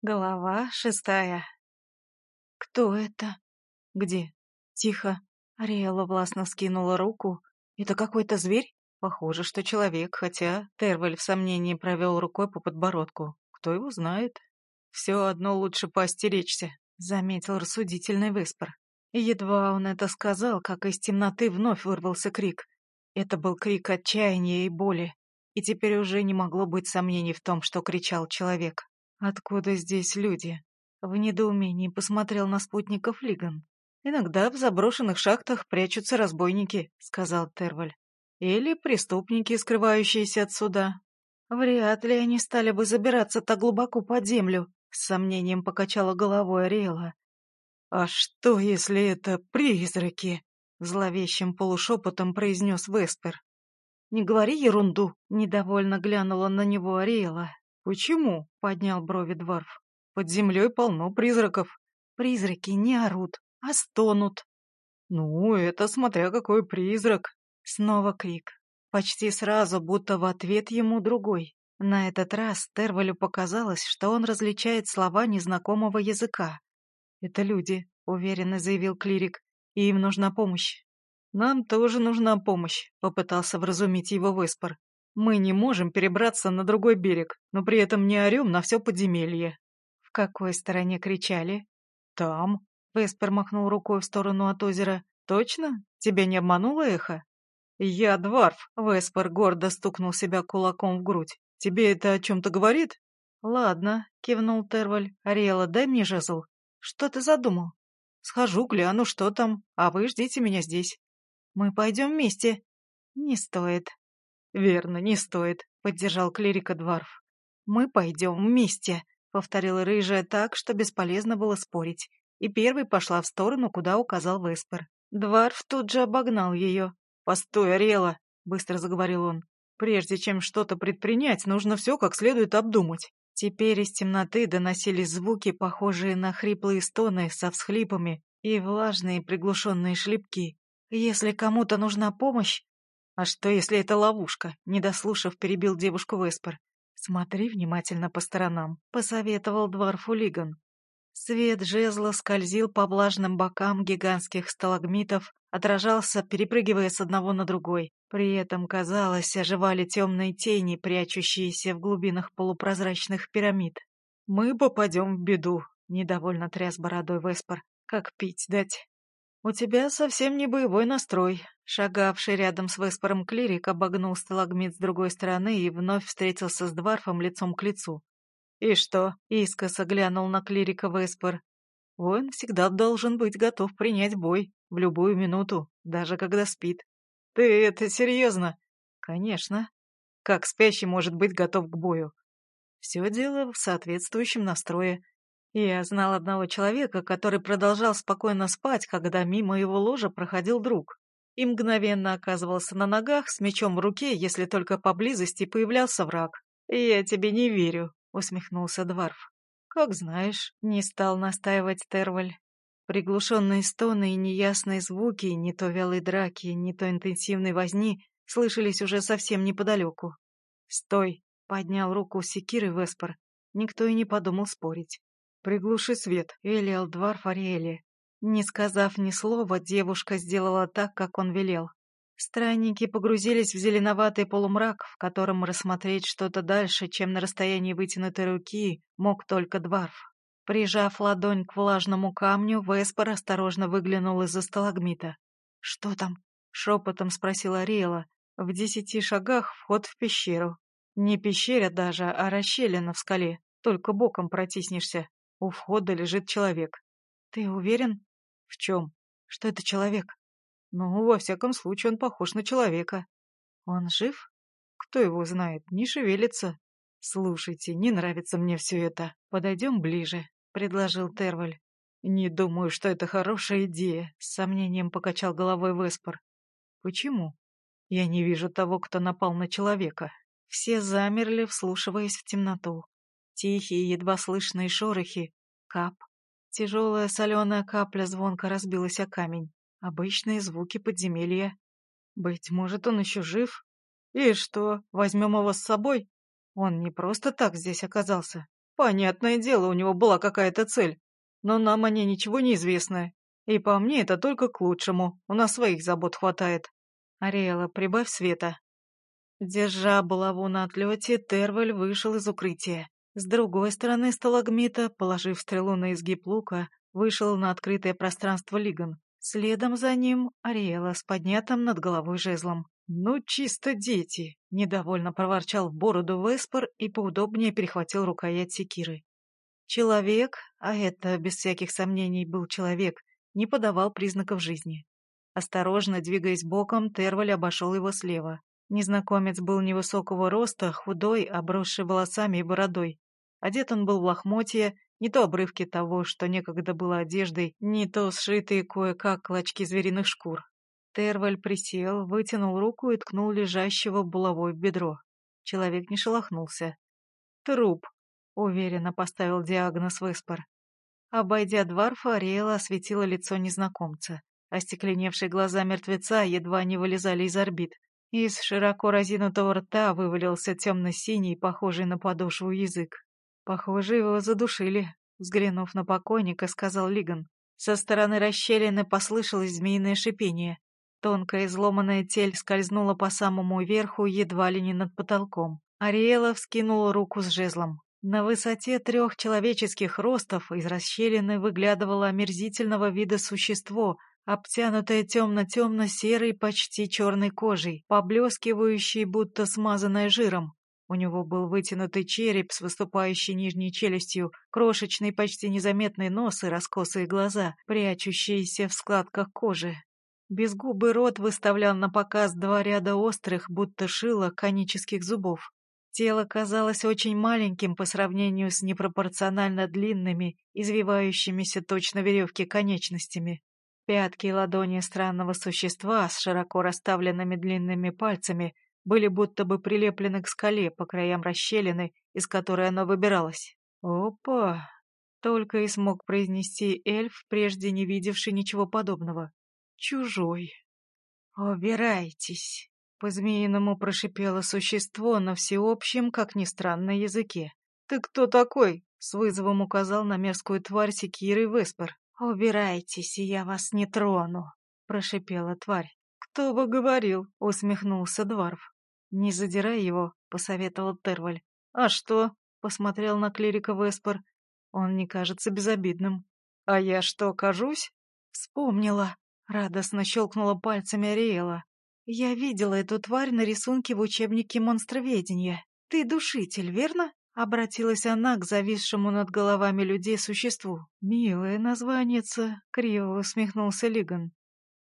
Глава шестая. «Кто это? Где? Тихо». Ариэла властно скинула руку. «Это какой-то зверь? Похоже, что человек, хотя...» Терваль в сомнении провел рукой по подбородку. «Кто его знает?» «Все одно лучше поостеречься», — заметил рассудительный Веспер. И едва он это сказал, как из темноты вновь вырвался крик. Это был крик отчаяния и боли. И теперь уже не могло быть сомнений в том, что кричал человек. «Откуда здесь люди?» В недоумении посмотрел на спутников Лиган. «Иногда в заброшенных шахтах прячутся разбойники», — сказал Терваль. «Или преступники, скрывающиеся от суда. Вряд ли они стали бы забираться так глубоко под землю», — с сомнением покачала головой Ариэла. «А что, если это призраки?» — зловещим полушепотом произнес Веспер. «Не говори ерунду», — недовольно глянула на него Ариэла. «Почему?» — поднял брови Дварф. «Под землей полно призраков». «Призраки не орут, а стонут». «Ну, это смотря какой призрак». Снова крик. Почти сразу, будто в ответ ему другой. На этот раз Тервалю показалось, что он различает слова незнакомого языка. «Это люди», — уверенно заявил клирик, — «и им нужна помощь». «Нам тоже нужна помощь», — попытался вразумить его Веспор. Мы не можем перебраться на другой берег, но при этом не орем на все подземелье. В какой стороне кричали? Там. Веспер махнул рукой в сторону от озера. Точно? Тебя не обмануло эхо? Я дворф. Веспер гордо стукнул себя кулаком в грудь. Тебе это о чем-то говорит? Ладно, кивнул Терваль. Ариэла, дай мне жезл. Что ты задумал? Схожу, гляну, что там, а вы ждите меня здесь. Мы пойдем вместе. Не стоит. «Верно, не стоит», — поддержал клирика Дварф. «Мы пойдем вместе», — повторила рыжая так, что бесполезно было спорить, и первой пошла в сторону, куда указал Веспер. Дварф тут же обогнал ее. «Постой, Орела», — быстро заговорил он. «Прежде чем что-то предпринять, нужно все как следует обдумать». Теперь из темноты доносились звуки, похожие на хриплые стоны со всхлипами и влажные приглушенные шлепки. Если кому-то нужна помощь, «А что, если это ловушка?» — не дослушав, перебил девушку Веспер. «Смотри внимательно по сторонам», — посоветовал Дварфу Лиган. Свет жезла скользил по влажным бокам гигантских сталагмитов, отражался, перепрыгивая с одного на другой. При этом, казалось, оживали темные тени, прячущиеся в глубинах полупрозрачных пирамид. «Мы попадем в беду», — недовольно тряс бородой Веспер. «Как пить дать?» «У тебя совсем не боевой настрой». Шагавший рядом с Веспором клирик обогнул сталагмит с другой стороны и вновь встретился с Дварфом лицом к лицу. «И что?» — искоса глянул на клирика Веспор. «Воин всегда должен быть готов принять бой, в любую минуту, даже когда спит». «Ты это серьезно?» «Конечно. Как спящий может быть готов к бою?» «Все дело в соответствующем настрое. Я знал одного человека, который продолжал спокойно спать, когда мимо его ложа проходил друг. И мгновенно оказывался на ногах с мечом в руке, если только поблизости появлялся враг. «Я тебе не верю», — усмехнулся Дварф. «Как знаешь», — не стал настаивать Терваль. Приглушенные стоны и неясные звуки, не то вялой драки, не то интенсивной возни, слышались уже совсем неподалеку. «Стой!» — поднял руку секиры Веспор. Никто и не подумал спорить. «Приглуши свет», — велел Дварф Ариэли. Не сказав ни слова, девушка сделала так, как он велел. Странники погрузились в зеленоватый полумрак, в котором рассмотреть что-то дальше, чем на расстоянии вытянутой руки, мог только Дварф. Прижав ладонь к влажному камню, Веспор осторожно выглянул из-за сталагмита. «Что там?» — шепотом спросила Ариэла. «В десяти шагах вход в пещеру. Не пещера даже, а расщелина в скале. Только боком протиснешься. У входа лежит человек. Ты уверен? В чем? Что это человек? Ну, во всяком случае, он похож на человека. Он жив? Кто его знает, не шевелится. Слушайте, не нравится мне все это. Подойдем ближе, предложил Терваль. Не думаю, что это хорошая идея, с сомнением покачал головой Веспор. Почему? Я не вижу того, кто напал на человека. Все замерли, вслушиваясь в темноту. Тихие, едва слышные шорохи. Кап. Тяжелая соленая капля звонко разбилась о камень. Обычные звуки подземелья. Быть может, он еще жив? И что, возьмем его с собой? Он не просто так здесь оказался. Понятное дело, у него была какая-то цель, но нам о ней ничего не известно. И по мне это только к лучшему, у нас своих забот хватает. Ариэла, прибавь света. Держа булаву на отлете, Терваль вышел из укрытия. С другой стороны сталагмита, положив стрелу на изгиб лука, вышел на открытое пространство Лиган. Следом за ним Ариэла с поднятым над головой жезлом. «Ну, чисто дети!» — недовольно проворчал в бороду Веспор и поудобнее перехватил рукоять секиры. Человек, а это, без всяких сомнений, был человек, не подавал признаков жизни. Осторожно двигаясь боком, Терваль обошел его слева. Незнакомец был невысокого роста, худой, обросший волосами и бородой. Одет он был в лохмотье, не то обрывки того, что некогда было одеждой, не то сшитые кое-как клочки звериных шкур. Терваль присел, вытянул руку и ткнул лежащего булавой в бедро. Человек не шелохнулся. «Труп», — уверенно поставил диагноз Веспор. Обойдя дворфа, Ариэла осветила лицо незнакомца. Остекленевшие глаза мертвеца едва не вылезали из орбит. Из широко разинутого рта вывалился темно-синий, похожий на подошву язык. Похоже, его задушили. Взглянув на покойника, сказал Лиган. Со стороны расщелины послышалось змеиное шипение. Тонкая изломанная тель скользнула по самому верху, едва ли не над потолком. Ариэла вскинула руку с жезлом. На высоте трех человеческих ростов из расщелины выглядывало омерзительного вида существо, обтянутое темно-темно-серой, почти черной кожей, поблескивающей, будто смазанной жиром. У него был вытянутый череп с выступающей нижней челюстью, крошечный, почти незаметный нос и раскосые глаза, прячущиеся в складках кожи. Безгубый рот выставлял на показ два ряда острых, будто шило, конических зубов. Тело казалось очень маленьким по сравнению с непропорционально длинными, извивающимися точно веревки конечностями. Пятки и ладони странного существа с широко расставленными длинными пальцами были будто бы прилеплены к скале по краям расщелины, из которой оно выбиралось. «Опа!» — только и смог произнести эльф, прежде не видевший ничего подобного. «Чужой!» «Убирайтесь!» — по-змеиному прошипело существо на всеобщем, как ни странно, языке. «Ты кто такой?» — с вызовом указал на мерзкую тварь секиры Веспер. «Убирайтесь, и я вас не трону», — прошипела тварь. «Кто бы говорил?» — усмехнулся Дварф. «Не задирай его», — посоветовал Терваль. «А что?» — посмотрел на клирика Веспер. «Он не кажется безобидным». «А я что, кажусь?» «Вспомнила», — радостно щелкнула пальцами Ариэла. «Я видела эту тварь на рисунке в учебнике монстроведения. Ты душитель, верно?» Обратилась она к зависшему над головами людей существу. «Милое названица», — криво усмехнулся Лиган.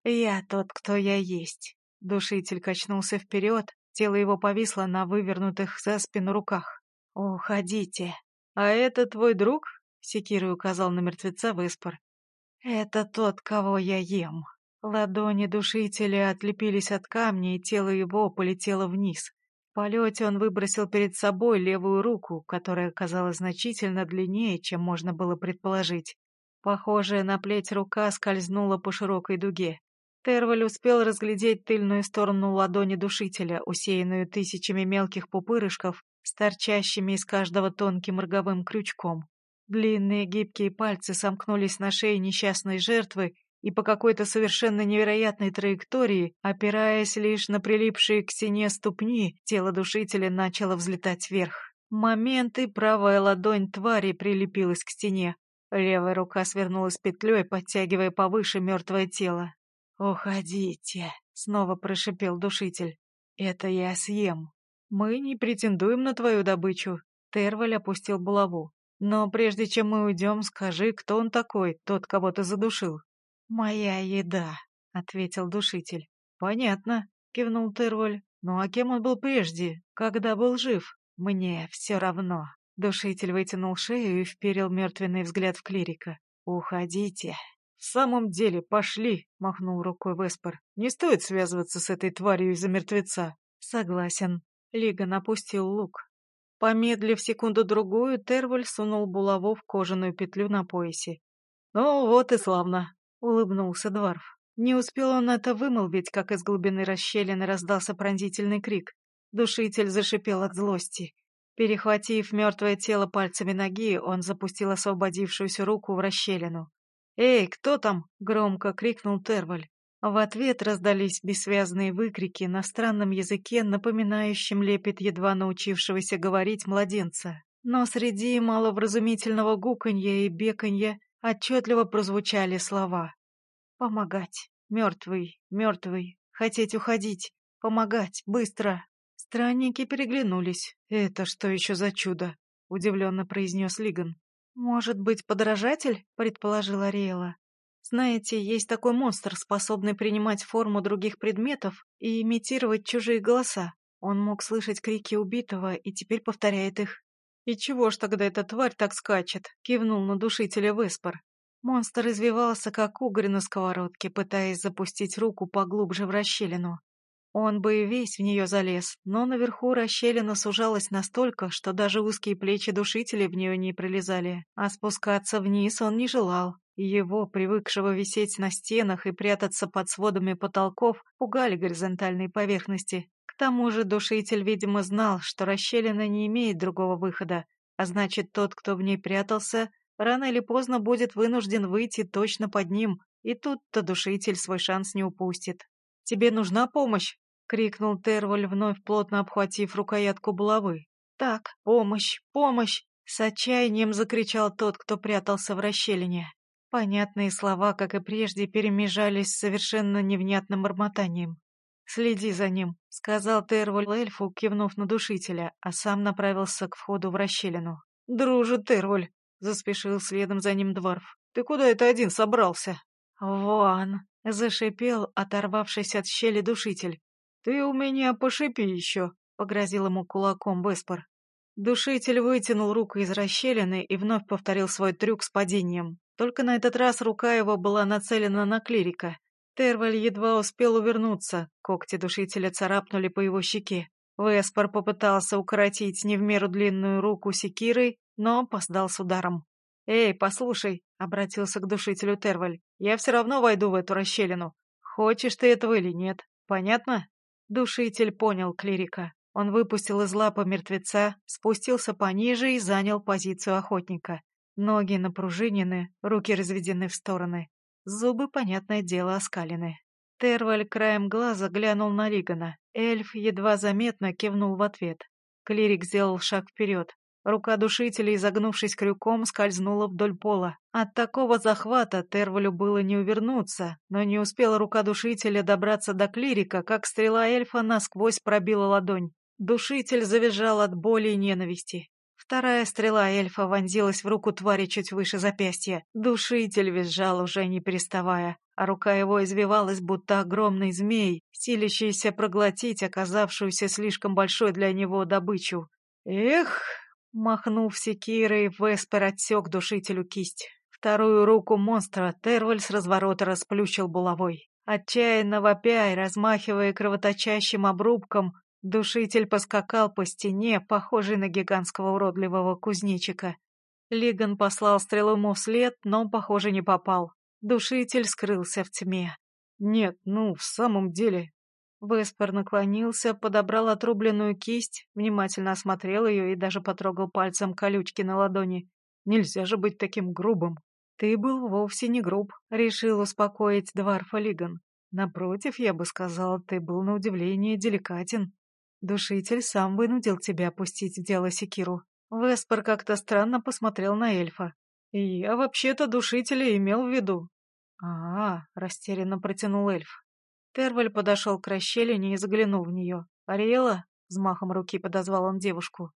«Я тот, кто я есть». Душитель качнулся вперед, тело его повисло на вывернутых за спину руках. «Уходите». «А это твой друг?» — Секирой указал на мертвеца Веспор. «Это тот, кого я ем». Ладони душителя отлепились от камня, и тело его полетело вниз. В полете он выбросил перед собой левую руку, которая казалась значительно длиннее, чем можно было предположить. Похожая на плеть рука скользнула по широкой дуге. Терваль успел разглядеть тыльную сторону ладони душителя, усеянную тысячами мелких пупырышков, с торчащими из каждого тонким роговым крючком. Длинные гибкие пальцы сомкнулись на шее несчастной жертвы и по какой-то совершенно невероятной траектории, опираясь лишь на прилипшие к стене ступни, тело душителя начало взлетать вверх. Момент и правая ладонь твари прилепилась к стене. Левая рука свернулась петлей, подтягивая повыше мертвое тело. «Уходите!» — снова прошипел душитель. «Это я съем. Мы не претендуем на твою добычу». Терваль опустил булаву. «Но прежде чем мы уйдем, скажи, кто он такой, тот, кого ты задушил?» «Моя еда», — ответил душитель. «Понятно», — кивнул Терволь. «Ну а кем он был прежде, когда был жив? Мне все равно». Душитель вытянул шею и вперил мертвенный взгляд в клирика. «Уходите». «В самом деле, пошли», — махнул рукой Веспер. «Не стоит связываться с этой тварью из-за мертвеца». «Согласен». Лига напустил лук. Помедлив секунду-другую, Терволь сунул булаву в кожаную петлю на поясе. «Ну вот и славно улыбнулся Дварф. Не успел он это вымолвить, как из глубины расщелины раздался пронзительный крик. Душитель зашипел от злости. Перехватив мертвое тело пальцами ноги, он запустил освободившуюся руку в расщелину. «Эй, кто там?» — громко крикнул Терваль. В ответ раздались бессвязные выкрики на странном языке, напоминающем лепет едва научившегося говорить младенца. Но среди маловразумительного гуканья и беканья отчетливо прозвучали слова. «Помогать. Мертвый. Мертвый. Хотеть уходить. Помогать. Быстро». Странники переглянулись. «Это что еще за чудо?» — удивленно произнес Лиган. «Может быть, подражатель?» — предположила Ариэла. «Знаете, есть такой монстр, способный принимать форму других предметов и имитировать чужие голоса. Он мог слышать крики убитого и теперь повторяет их. «И чего ж тогда эта тварь так скачет?» — кивнул на душителя Веспор. Монстр извивался, как угорь на сковородке, пытаясь запустить руку поглубже в расщелину. Он бы и весь в нее залез, но наверху расщелина сужалась настолько, что даже узкие плечи душителя в нее не пролезали, а спускаться вниз он не желал. Его, привыкшего висеть на стенах и прятаться под сводами потолков, пугали горизонтальные поверхности. К тому же душитель, видимо, знал, что расщелина не имеет другого выхода, а значит, тот, кто в ней прятался, рано или поздно будет вынужден выйти точно под ним, и тут-то душитель свой шанс не упустит. «Тебе нужна помощь?» — крикнул Терваль, вновь плотно обхватив рукоятку булавы. «Так, помощь, помощь!» — с отчаянием закричал тот, кто прятался в расщелине. Понятные слова, как и прежде, перемежались с совершенно невнятным бормотанием. «Следи за ним», — сказал Терваль эльфу, кивнув на душителя, а сам направился к входу в расщелину. «Друже, Терваль!» — заспешил следом за ним дворф. «Ты куда это один собрался?» «Вон!» — зашипел, оторвавшись от щели душитель. «Ты у меня пошипи еще», — погрозил ему кулаком Веспор. Душитель вытянул руку из расщелины и вновь повторил свой трюк с падением. Только на этот раз рука его была нацелена на клирика. Терваль едва успел увернуться, когти душителя царапнули по его щеке. Веспор попытался укоротить не в меру длинную руку секирой, но опоздал с ударом. «Эй, послушай», — обратился к душителю Терваль, — «я все равно войду в эту расщелину. Хочешь ты этого или нет, понятно?» Душитель понял клирика. Он выпустил из лапы мертвеца, спустился пониже и занял позицию охотника. Ноги напружинены, руки разведены в стороны. Зубы, понятное дело, оскалены. Терваль краем глаза глянул на Ригана. Эльф едва заметно кивнул в ответ. Клирик сделал шаг вперед. Рука душителя, изогнувшись крюком, скользнула вдоль пола. От такого захвата Тервалю было не увернуться, но не успела рука душителя добраться до клирика, как стрела эльфа насквозь пробила ладонь. Душитель завизжал от боли и ненависти. Вторая стрела эльфа вонзилась в руку твари чуть выше запястья. Душитель визжал уже не переставая, а рука его извивалась, будто огромный змей, силящийся проглотить оказавшуюся слишком большой для него добычу. «Эх!» Махнув секирой, Веспер отсек душителю кисть. Вторую руку монстра Терваль с разворота расплющил булавой. Отчаянно вопя и размахивая кровоточащим обрубком, душитель поскакал по стене, похожей на гигантского уродливого кузнечика. Лиган послал стрелу ему вслед, но, похоже, не попал. Душитель скрылся в тьме. «Нет, ну, в самом деле, Веспер наклонился, подобрал отрубленную кисть, внимательно осмотрел ее и даже потрогал пальцем колючки на ладони. Нельзя же быть таким грубым. Ты был вовсе не груб, решил успокоить Дварфа Лиган. Напротив, я бы сказал, ты был на удивление деликатен. Душитель сам вынудил тебя опустить в дело секиру. Веспер как-то странно посмотрел на эльфа. Я вообще-то душителя имел в виду. А, -а, -а растерянно протянул эльф. Терваль подошел к расщелине и заглянул в нее. «Ариэла?» — взмахом руки подозвал он девушку.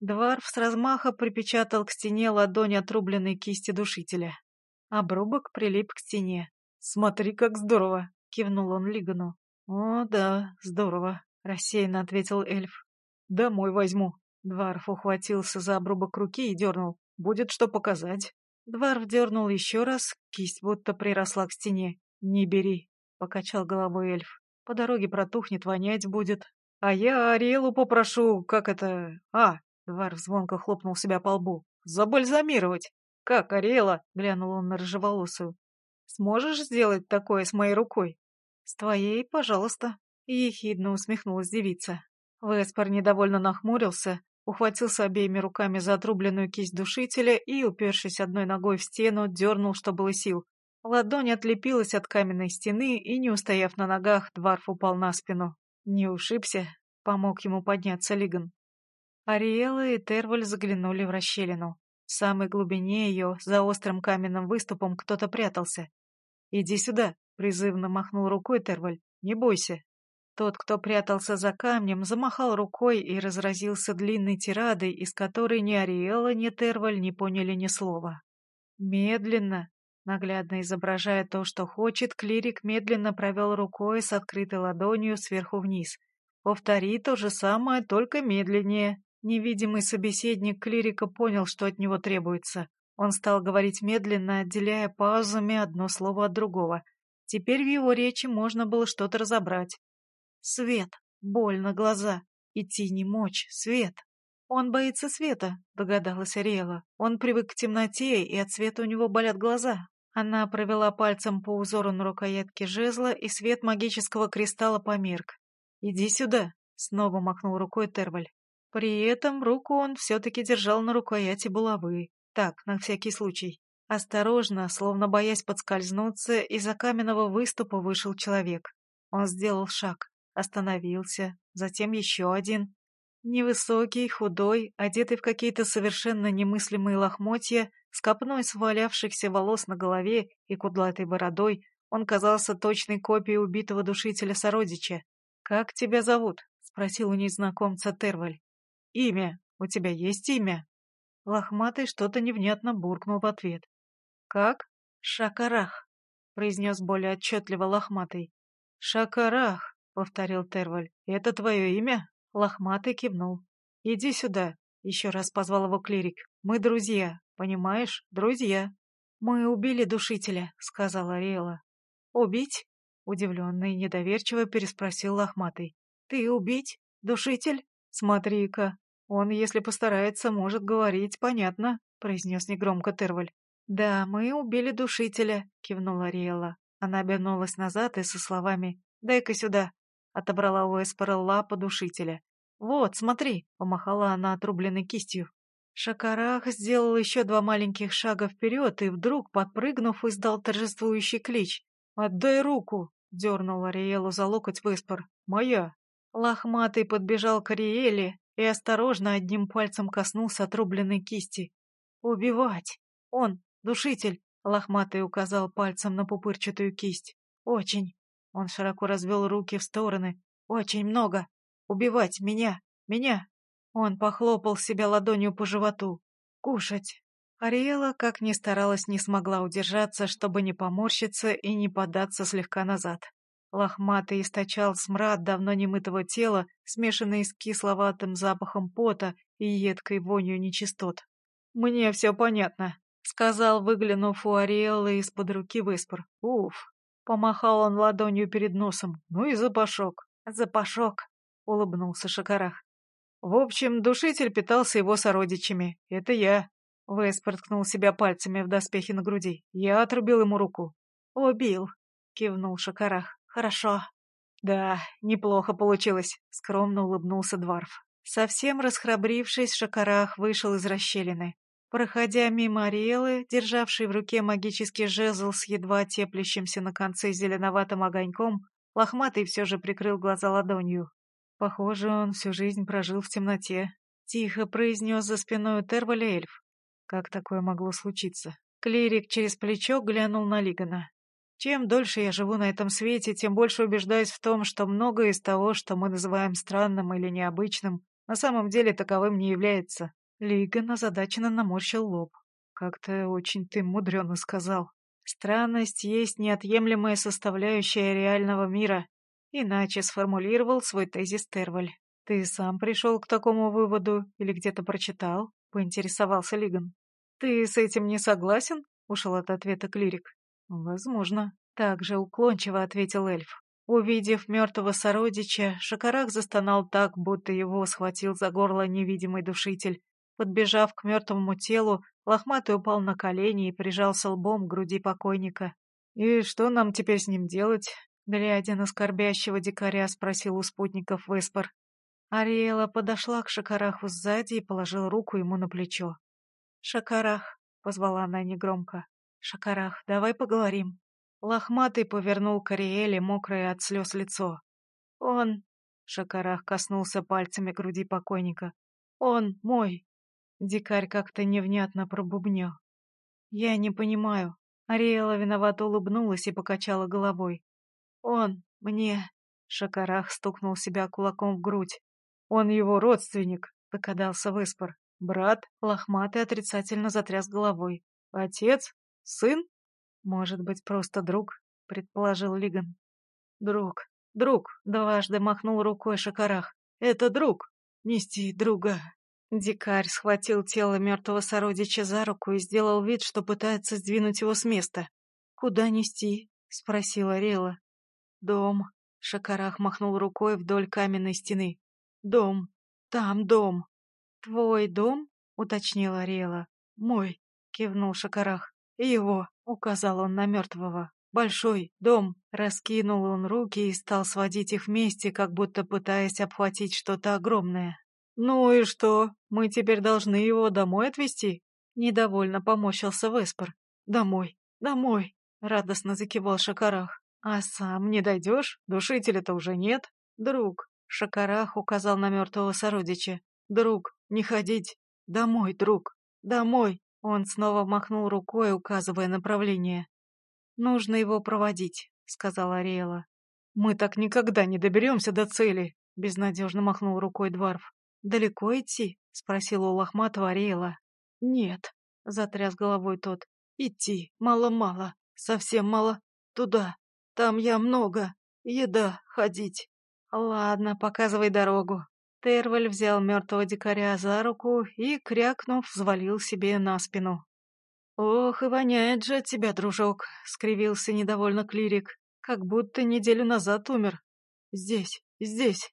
Дварф с размаха припечатал к стене ладонь отрубленной кисти душителя. Обрубок прилип к стене. «Смотри, как здорово!» — кивнул он Лигану. «О, да, здорово», — рассеянно ответил эльф. «Домой возьму». Дварф ухватился за обрубок руки и дернул. «Будет что показать». Дварф дернул еще раз, кисть будто приросла к стене. «Не бери», покачал головой эльф. По дороге протухнет, вонять будет. А я Ариэлу попрошу, как это... А, Двар звонко хлопнул себя по лбу. Забальзамировать. Как, Ариэла? Глянул он на рыжеволосую. Сможешь сделать такое с моей рукой? С твоей, пожалуйста. Ехидно усмехнулась девица. Веспор недовольно нахмурился, ухватился обеими руками за отрубленную кисть душителя и, упершись одной ногой в стену, дернул, что было сил. Ладонь отлепилась от каменной стены, и, не устояв на ногах, Дварф упал на спину. Не ушибся, помог ему подняться Лиган. Ариэла и Терваль заглянули в расщелину. В самой глубине ее, за острым каменным выступом, кто-то прятался. «Иди сюда», — призывно махнул рукой Терваль. «Не бойся». Тот, кто прятался за камнем, замахал рукой и разразился длинной тирадой, из которой ни Ариэла, ни Терваль не поняли ни слова. Медленно, наглядно изображая то, что хочет, клирик медленно провел рукой с открытой ладонью сверху вниз. «Повтори то же самое, только медленнее». Невидимый собеседник клирика понял, что от него требуется. Он стал говорить медленно, отделяя паузами одно слово от другого. Теперь в его речи можно было что-то разобрать. Свет, больно глаза, идти не мочь, свет. Он боится света, догадалась Ариэла. Он привык к темноте, и от света у него болят глаза. Она провела пальцем по узору на рукоятке жезла, и свет магического кристалла померк. «Иди сюда», — снова махнул рукой Терваль. При этом руку он все-таки держал на рукояти булавы. Так, на всякий случай. Осторожно, словно боясь подскользнуться, из-за каменного выступа вышел человек. Он сделал шаг, остановился, затем еще один. Невысокий, худой, одетый в какие-то совершенно немыслимые лохмотья, с копной свалявшихся волос на голове и кудлатой бородой, он казался точной копией убитого душителя сородича. «Как тебя зовут?» — спросил у незнакомца Терваль. «Имя. У тебя есть имя?» Лохматый что-то невнятно буркнул в ответ. «Как?» «Шакарах», — произнес более отчетливо Лохматый. «Шакарах», — повторил Терваль. «Это твое имя?» Лохматый кивнул. «Иди сюда», — еще раз позвал его клирик. «Мы друзья, понимаешь? Друзья». «Мы убили душителя», — сказала Ариэла. «Убить?» — удивленно и недоверчиво переспросил Лохматый. «Ты убить? Душитель? Смотри-ка, «Он, если постарается, может говорить, понятно», — произнес негромко Терваль. «Да, мы убили душителя», — кивнула Риэла. Она обернулась назад и со словами «Дай-ка сюда», отобрала у Эспера лапу душителя. «Вот, смотри», — помахала она отрубленной кистью. Шакарах сделал еще два маленьких шага вперед и вдруг, подпрыгнув, издал торжествующий клич. «Отдай руку!» — дернул Ариэлу за локоть Веспор. «Моя!» Лохматый подбежал к Ариэле и осторожно одним пальцем коснулся отрубленной кисти. «Убивать! Он, душитель!» — лохматый указал пальцем на пупырчатую кисть. «Очень!» — он широко развел руки в стороны. «Очень много! Убивать меня! Меня!» Он похлопал себя ладонью по животу. «Кушать!» Ариэла, как ни старалась, не смогла удержаться, чтобы не поморщиться и не податься слегка назад. Лохматый источал смрад давно немытого тела, смешанный с кисловатым запахом пота и едкой вонью нечистот. «Мне все понятно», — сказал, выглянув у Ариэллы из-под руки Веспор. «Уф!» — помахал он ладонью перед носом. «Ну и запашок». «Запашок», — улыбнулся Шакарах. «В общем, душитель питался его сородичами. Это я». Веспор ткнул себя пальцами в доспехи на груди. «Я отрубил ему руку». «Убил», — кивнул Шакарах. «Хорошо». «Да, неплохо получилось», — скромно улыбнулся Дварф. Совсем расхрабрившись, Шакарах вышел из расщелины. Проходя мимо Ариэлы, державшей в руке магический жезл с едва теплящимся на конце зеленоватым огоньком, лохматый все же прикрыл глаза ладонью. Похоже, он всю жизнь прожил в темноте. Тихо произнес за спиной Терваля эльф. Как такое могло случиться? Клирик через плечо глянул на Лигана. Чем дольше я живу на этом свете, тем больше убеждаюсь в том, что многое из того, что мы называем странным или необычным, на самом деле таковым не является. Лиган озадаченно наморщил лоб. Как-то очень ты мудрено сказал. Странность есть неотъемлемая составляющая реального мира. Иначе сформулировал свой тезис Терваль. Ты сам пришел к такому выводу или где-то прочитал? Поинтересовался Лиган. Ты с этим не согласен? Ушел от ответа клирик. «Возможно», — также уклончиво ответил эльф. Увидев мертвого сородича, Шакарах застонал так, будто его схватил за горло невидимый душитель. Подбежав к мертвому телу, лохматый упал на колени и прижался лбом к груди покойника. «И что нам теперь с ним делать?» — глядя на скорбящего дикаря, спросил у спутников Веспор. Ариэла подошла к Шакараху сзади и положила руку ему на плечо. «Шакарах», — позвала она негромко, — «Шакарах, давай поговорим». Лохматый повернул к Ариэле мокрое от слез лицо. «Он...» — Шакарах коснулся пальцами груди покойника. «Он мой...» Дикарь как-то невнятно пробубнел. «Я не понимаю». Ариэла виновато улыбнулась и покачала головой. «Он мне...» Шакарах стукнул себя кулаком в грудь. «Он его родственник», — догадался Выспор. «Брат?» — лохматый отрицательно затряс головой. «Отец? Сын?» «Может быть, просто друг?» — предположил Лиган. «Друг, друг!» — дважды махнул рукой Шакарах. «Это друг! Нести друга!» Дикарь схватил тело мертвого сородича за руку и сделал вид, что пытается сдвинуть его с места. «Куда нести?» — спросила Рела. «Дом». Шакарах махнул рукой вдоль каменной стены. «Дом. Там дом». «Твой дом?» — уточнила Рела. «Мой», — кивнул Шакарах. «Его», — указал он на мертвого. «Большой дом». Раскинул он руки и стал сводить их вместе, как будто пытаясь обхватить что-то огромное. «Ну и что? Мы теперь должны его домой отвезти?» Недовольно помощился Веспер. «Домой, домой!» — радостно закивал Шакарах. «А сам не дойдешь? Душителя-то уже нет?» «Друг!» — Шакарах указал на мертвого сородича. «Друг, не ходить! Домой, друг! Домой!» Он снова махнул рукой, указывая направление. «Нужно его проводить», — сказала Ариэла. «Мы так никогда не доберемся до цели», — безнадежно махнул рукой Дварф. «Далеко идти?» — спросила у Лохматова Ариэла. «Нет», — затряс головой тот. «Идти мало-мало, совсем мало. Туда, там я много. Еда, ходить». «Ладно, показывай дорогу». Терваль взял мертвого дикаря за руку и, крякнув, взвалил себе на спину. «Ох, и воняет же от тебя, дружок», — скривился недовольно клирик, «как будто неделю назад умер. Здесь, здесь».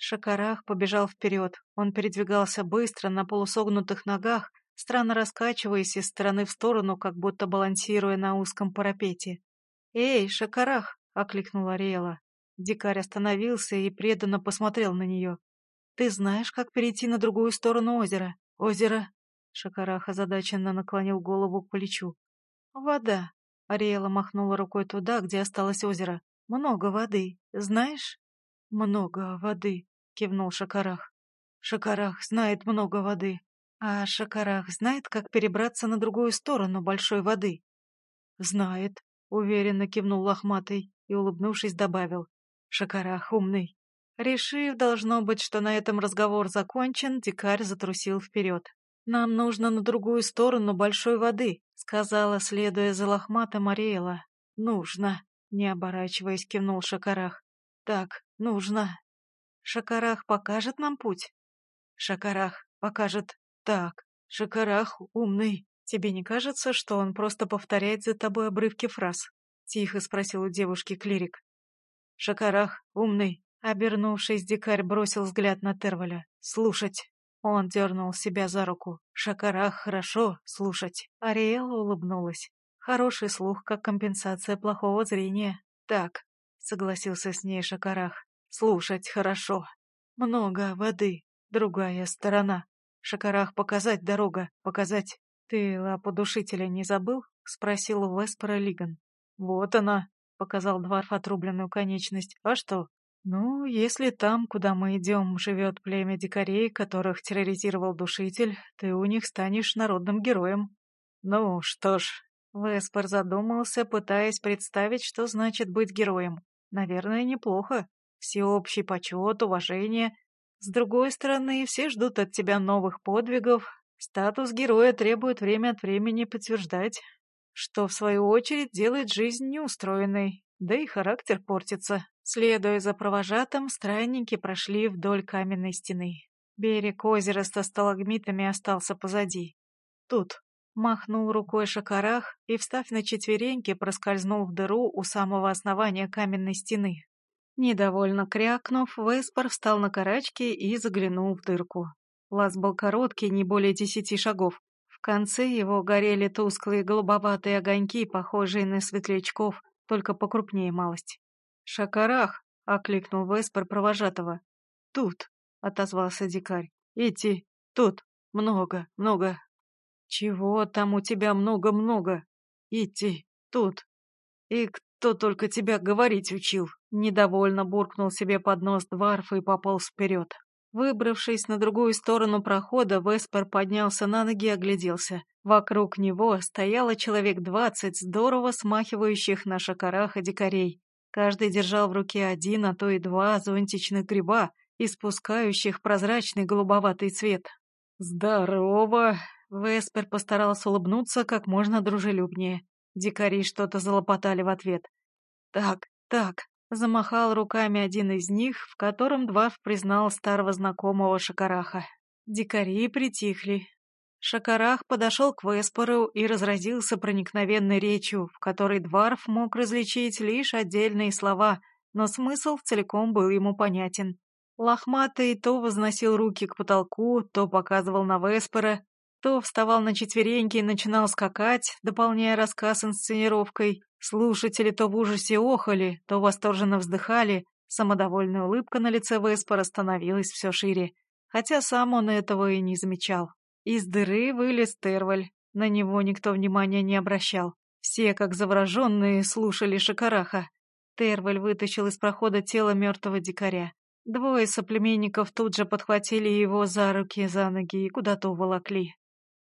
Шакарах побежал вперед. Он передвигался быстро, на полусогнутых ногах, странно раскачиваясь из стороны в сторону, как будто балансируя на узком парапете. «Эй, Шакарах!» — окликнула Ариэла. Дикарь остановился и преданно посмотрел на нее. «Ты знаешь, как перейти на другую сторону озера? Озеро...» Шакарах озадаченно наклонил голову к плечу. «Вода!» — Ариэла махнула рукой туда, где осталось озеро. «Много воды, знаешь?» «Много воды», — кивнул Шакарах. «Шакарах знает много воды. А Шакарах знает, как перебраться на другую сторону большой воды?» «Знает», — уверенно кивнул Лохматый и, улыбнувшись, добавил. «Шакарах умный». Решив, должно быть, что на этом разговор закончен, дикарь затрусил вперед. «Нам нужно на другую сторону большой воды», — сказала, следуя за лохматом Ариэла. «Нужно», — не оборачиваясь, кивнул Шакарах. Так, нужно. Шакарах покажет нам путь? Шакарах покажет. Так, Шакарах умный. Тебе не кажется, что он просто повторяет за тобой обрывки фраз? Тихо спросил у девушки клирик. Шакарах умный. Обернувшись, дикарь бросил взгляд на Терваля. «Слушать!» Он дернул себя за руку. «Шакарах, хорошо слушать!» Ариэла улыбнулась. «Хороший слух, как компенсация плохого зрения. Так, согласился с ней Шакарах. Слушать хорошо. Много воды. Другая сторона. Шакарах показать дорога, показать. Ты лапу душителя не забыл? Спросил у Веспора Лиган. Вот она, показал Дварф отрубленную конечность. А что? Ну, если там, куда мы идем, живет племя дикарей, которых терроризировал душитель, ты у них станешь народным героем. Ну, что ж, Веспор задумался, пытаясь представить, что значит быть героем. Наверное, неплохо. Всеобщий почет, уважение. С другой стороны, все ждут от тебя новых подвигов. Статус героя требует время от времени подтверждать, что в свою очередь делает жизнь неустроенной, да и характер портится. Следуя за провожатым, странники прошли вдоль каменной стены. Берег озера со сталагмитами остался позади. Тут Махнул рукой Шакарах и, встав на четвереньки, проскользнул в дыру у самого основания каменной стены. Недовольно крякнув, Веспор встал на карачки и заглянул в дырку. Лаз был короткий, не более десяти шагов. В конце его горели тусклые голубоватые огоньки, похожие на светлячков, только покрупнее малость. «Шакарах!» — окликнул Веспор провожатого. «Тут!» — отозвался дикарь. «Идти. Тут. Много, много». «Чего там у тебя много-много? Идти. Тут. И кто только тебя говорить учил?» Недовольно буркнул себе под нос Дварф и пополз вперед. Выбравшись на другую сторону прохода, Веспер поднялся на ноги и огляделся. Вокруг него стояло человек двадцать здорово смахивающих на шакараха дикарей. Каждый держал в руке один, а то и два зонтичных гриба, испускающих прозрачный голубоватый цвет. «Здорово!» Веспер постарался улыбнуться как можно дружелюбнее. Дикари что-то залопотали в ответ. «Так, так», — замахал руками один из них, в котором Дварф признал старого знакомого Шакараха. Дикари притихли. Шакарах подошел к Веспору и разразился проникновенной речью, в которой Дварф мог различить лишь отдельные слова, но смысл целиком был ему понятен. Лохматый то возносил руки к потолку, то показывал на Веспора, то вставал на четвереньки и начинал скакать, дополняя рассказ инсценировкой. Слушатели то в ужасе охали, то восторженно вздыхали, самодовольная улыбка на лице Веспора становилась все шире, хотя сам он этого и не замечал. Из дыры вылез Терваль, на него никто внимания не обращал. Все, как завороженные, слушали Шакараха. Терваль вытащил из прохода тело мертвого дикаря. Двое соплеменников тут же подхватили его за руки, за ноги и куда-то уволокли.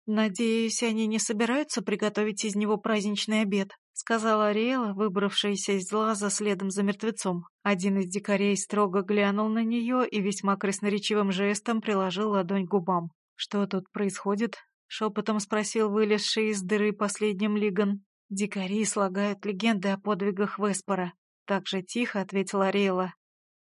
«Надеюсь, они не собираются приготовить из него праздничный обед», — сказала Ариэла, выбравшаяся из лаза следом за мертвецом. Один из дикарей строго глянул на нее и весьма красноречивым жестом приложил ладонь к губам. «Что тут происходит?» — шепотом спросил вылезший из дыры последним Лиган. «Дикари слагают легенды о подвигах Веспора», — так же тихо ответила Ариэла.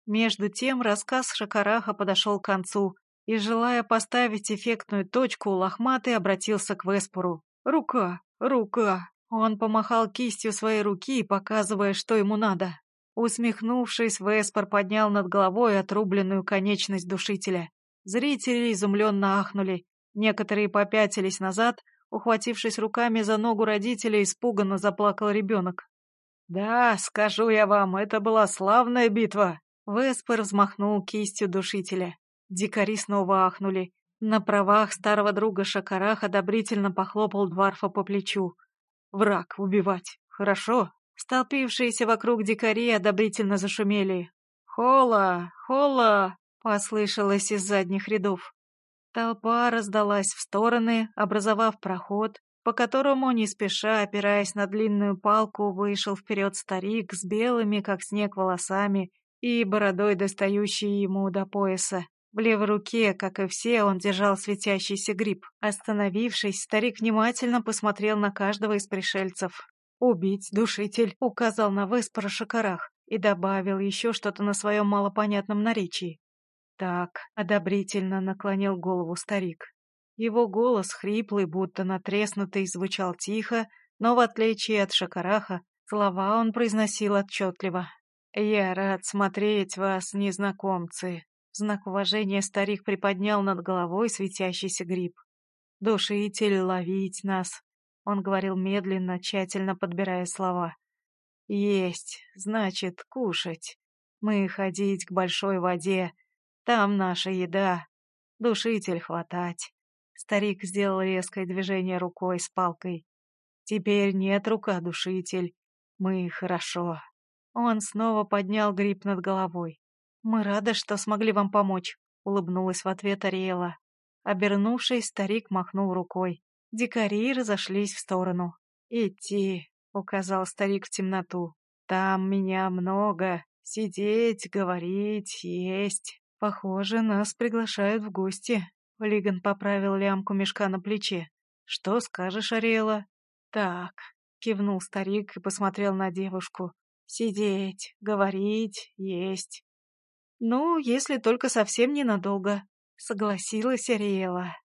Между тем рассказ Шакараха подошел к концу, и, желая поставить эффектную точку, лохматый обратился к Веспору. «Рука! Рука!» Он помахал кистью своей руки, показывая, что ему надо. Усмехнувшись, Веспор поднял над головой отрубленную конечность душителя. Зрители изумленно ахнули. Некоторые попятились назад, ухватившись руками за ногу родителя, испуганно заплакал ребенок. «Да, скажу я вам, это была славная битва!» Веспер взмахнул кистью душителя. Дикари снова ахнули. На правах старого друга Шакарах одобрительно похлопал Дварфа по плечу. «Враг убивать. Хорошо». Столпившиеся вокруг дикари одобрительно зашумели. «Хола! Хола!» — послышалось из задних рядов. Толпа раздалась в стороны, образовав проход, по которому, не спеша, опираясь на длинную палку, вышел вперед старик с белыми, как снег, волосами и бородой, достающей ему до пояса. В левой руке, как и все, он держал светящийся гриб. Остановившись, старик внимательно посмотрел на каждого из пришельцев. «Убить, душитель!» — указал на Веспора Шакарах и добавил еще что-то на своем малопонятном наречии. «Так», — одобрительно наклонил голову старик. Его голос, хриплый, будто натреснутый, звучал тихо, но, в отличие от Шакараха, слова он произносил отчетливо. «Я рад смотреть вас, незнакомцы», в знак уважения старик приподнял над головой светящийся гриб. «Душитель, ловить нас!» Он говорил медленно, тщательно подбирая слова. «Есть, значит, кушать. Мы ходить к большой воде. Там наша еда. Душитель хватать». Старик сделал резкое движение рукой с палкой. «Теперь нет рука, душитель. Мы хорошо». Он снова поднял гриб над головой. «Мы рады, что смогли вам помочь», — улыбнулась в ответ Ариэла. Обернувшись, старик махнул рукой. Дикари разошлись в сторону. «Идти», — указал старик в темноту. «Там меня много. Сидеть, говорить, есть. Похоже, нас приглашают в гости». Лиган поправил лямку мешка на плече. «Что скажешь, Ариэла?» «Так», — кивнул старик и посмотрел на девушку. «Сидеть, говорить, есть. «Ну, если только совсем ненадолго», — согласилась Ариэла.